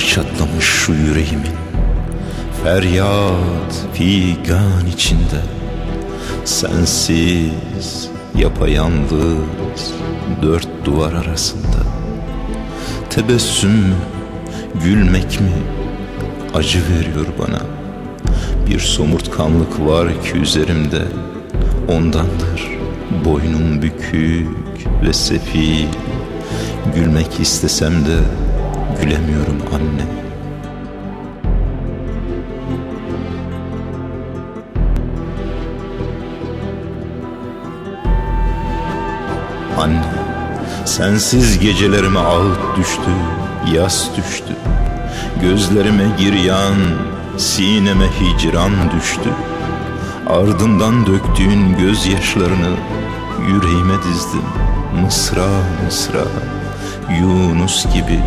çatlamış şu yüreğimin. Feryat figan içinde. Sensiz yapayalnız dört duvar arasında. Tebessüm mü, gülmek mi? Acı veriyor bana. Bir somurtkanlık var ki üzerimde. Ondandır boynum bükük ve sefil. Gülmek istesem de gülemiyorum anne. Anne sensiz gecelerime ağıt düştü Yas düştü. Gözlerime giryan Sineme hicran düştü. Ardından döktüğün gözyaşlarını Yüreğime dizdim. Mısra mısra Yunus gibi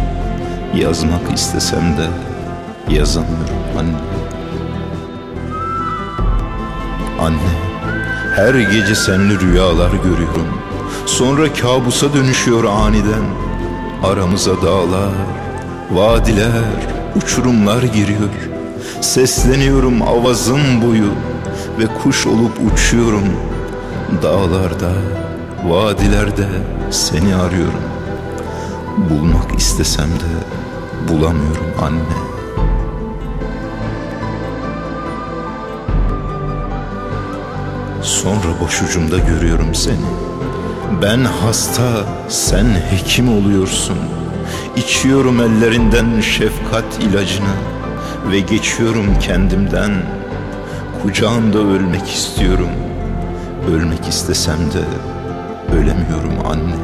Yazmak istesem de Yazamıyorum anne. Anne Her gece senli rüyalar görüyorum. Sonra kabusa dönüşüyor aniden. Aramıza dağlar Vadiler Uçurumlar giriyor. Sesleniyorum avazım boyu Ve kuş olup uçuyorum. Dağlarda Vadilerde Seni arıyorum. Bulmak istesem de Bulamıyorum anne. Sonra başucumda görüyorum seni. Ben hasta, sen hekim oluyorsun. İçiyorum ellerinden şefkat ilacını Ve geçiyorum kendimden. Kucağında ölmek istiyorum. Ölmek istesem de ölemiyorum Anne,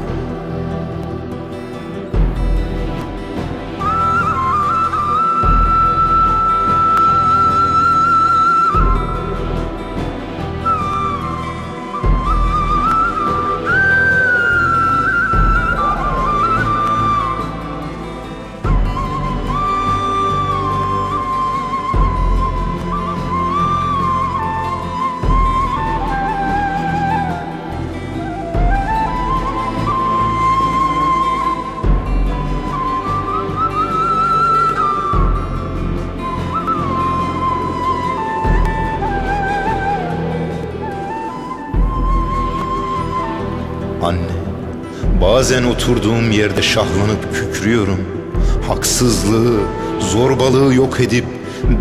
bazen oturduğum yerde şahlanıp kükrüyorum. Haksızlığı, zorbalığı yok edip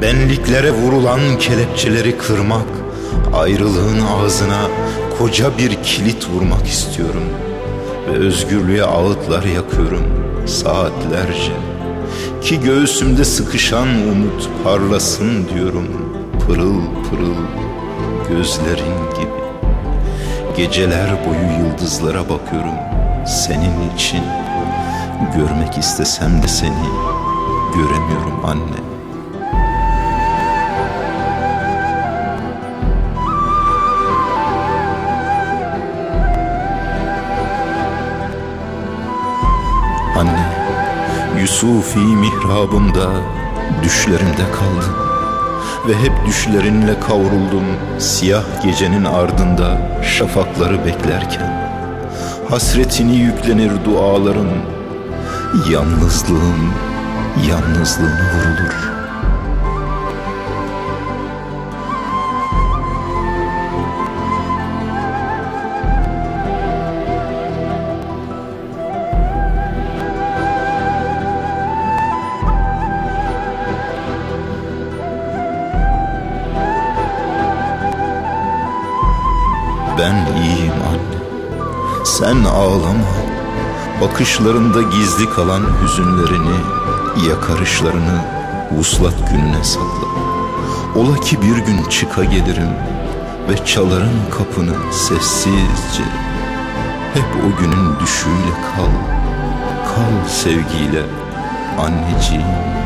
benliklere vurulan kelepçeleri kırmak, ayrılığın ağzına koca bir kilit vurmak istiyorum. Ve özgürlüğe ağıtlar yakıyorum saatlerce. Ki göğsümde sıkışan umut parlasın diyorum pırıl pırıl gözlerin gibi. Geceler boyu yıldızlara bakıyorum senin için Görmek istesem de seni göremiyorum anne. Anne Yusufi mihrabımda düşlerimde kaldın ve hep düşlerinle kavruldum Siyah gecenin ardında şafakları beklerken Hasretini yüklenir duaların. Yalnızlığım yalnızlığına vurulur. Ben iyiyim Sen ağlama. Bakışlarında gizli kalan hüzünlerini Yakarışlarını Vuslat gününe sakla. Ola ki bir gün çıka gelirim Ve çalarım kapını sessizce. Hep o günün düşüyle kal. Kal sevgiyle anneciğim